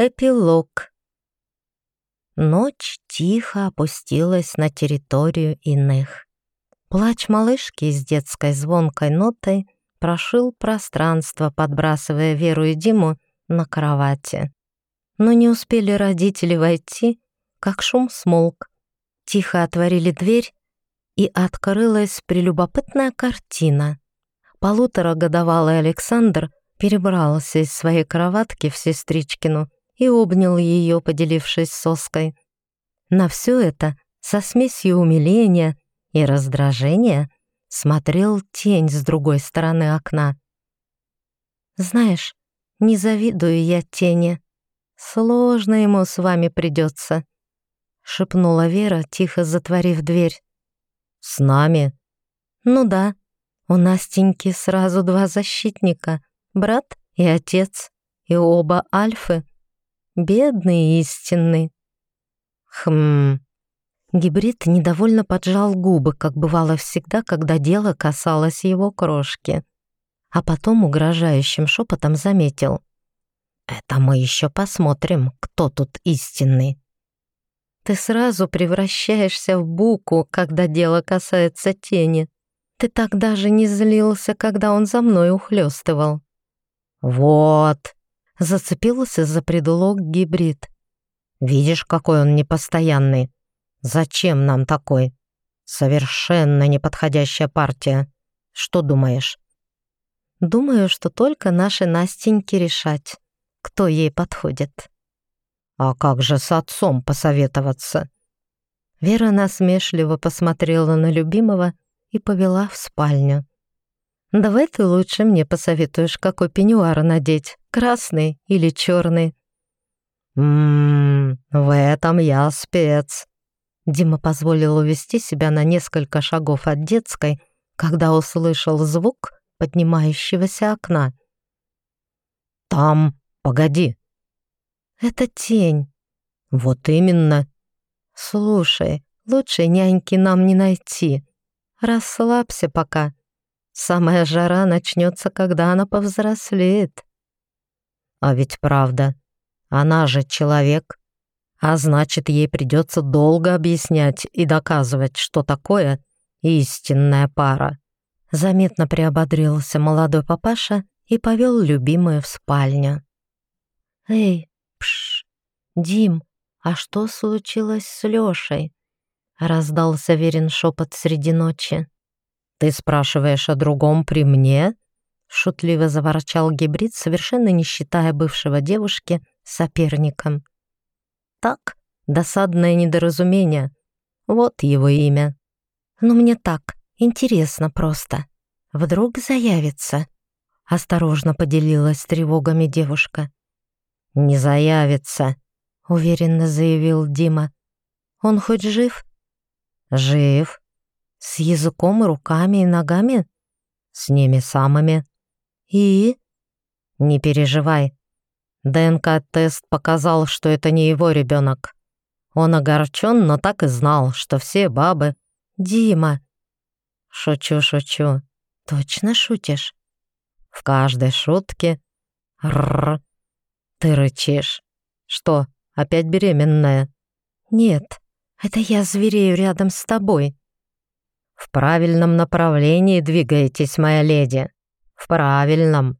Эпилог. Ночь тихо опустилась на территорию иных. Плач малышки с детской звонкой нотой прошил пространство, подбрасывая Веру и Диму на кровати. Но не успели родители войти, как шум смолк. Тихо отворили дверь, и открылась прелюбопытная картина. Полуторагодовалый Александр перебрался из своей кроватки в сестричкину и обнял ее, поделившись соской. На все это со смесью умиления и раздражения смотрел тень с другой стороны окна. «Знаешь, не завидую я тени. Сложно ему с вами придется», — шепнула Вера, тихо затворив дверь. «С нами?» «Ну да, у Настеньки сразу два защитника, брат и отец, и оба альфы. Бедный истинный. Хм. Гибрид недовольно поджал губы, как бывало всегда, когда дело касалось его крошки. А потом угрожающим шепотом заметил. «Это мы еще посмотрим, кто тут истинный». Ты сразу превращаешься в буку, когда дело касается тени. Ты так даже не злился, когда он за мной ухлёстывал. Вот, Зацепился за предлог гибрид. «Видишь, какой он непостоянный. Зачем нам такой? Совершенно неподходящая партия. Что думаешь?» «Думаю, что только наши Настеньки решать, кто ей подходит». «А как же с отцом посоветоваться?» Вера насмешливо посмотрела на любимого и повела в спальню. Давай ты лучше мне посоветуешь, какой пеньюар надеть, красный или черный. Ммм, в этом я спец. Дима позволил увести себя на несколько шагов от детской, когда услышал звук поднимающегося окна. «Там, погоди!» «Это тень». «Вот именно». «Слушай, лучше няньки нам не найти. Расслабься пока. Самая жара начнется, когда она повзрослеет. А ведь правда, она же человек, а значит, ей придется долго объяснять и доказывать, что такое истинная пара. Заметно приободрился молодой папаша и повел любимую в спальню. «Эй, пш, Дим, а что случилось с Лешей?» Раздался верен шепот среди ночи. «Ты спрашиваешь о другом при мне?» Шутливо заворчал гибрид, совершенно не считая бывшего девушки соперником. «Так, досадное недоразумение. Вот его имя. Но мне так, интересно просто. Вдруг заявится?» Осторожно поделилась тревогами девушка. «Не заявится», — уверенно заявил Дима. «Он хоть жив?» «Жив», с языком и руками и ногами? С ними самыми. И? Не переживай. ДНК-тест показал, что это не его ребенок. Он огорчен, но так и знал, что все бабы... Дима. Шучу, шучу. Точно шутишь? В каждой шутке... Рррр. Ты рычишь. Что, опять беременная? Нет, это я зверею рядом с тобой. «В правильном направлении двигаетесь, моя леди. В правильном.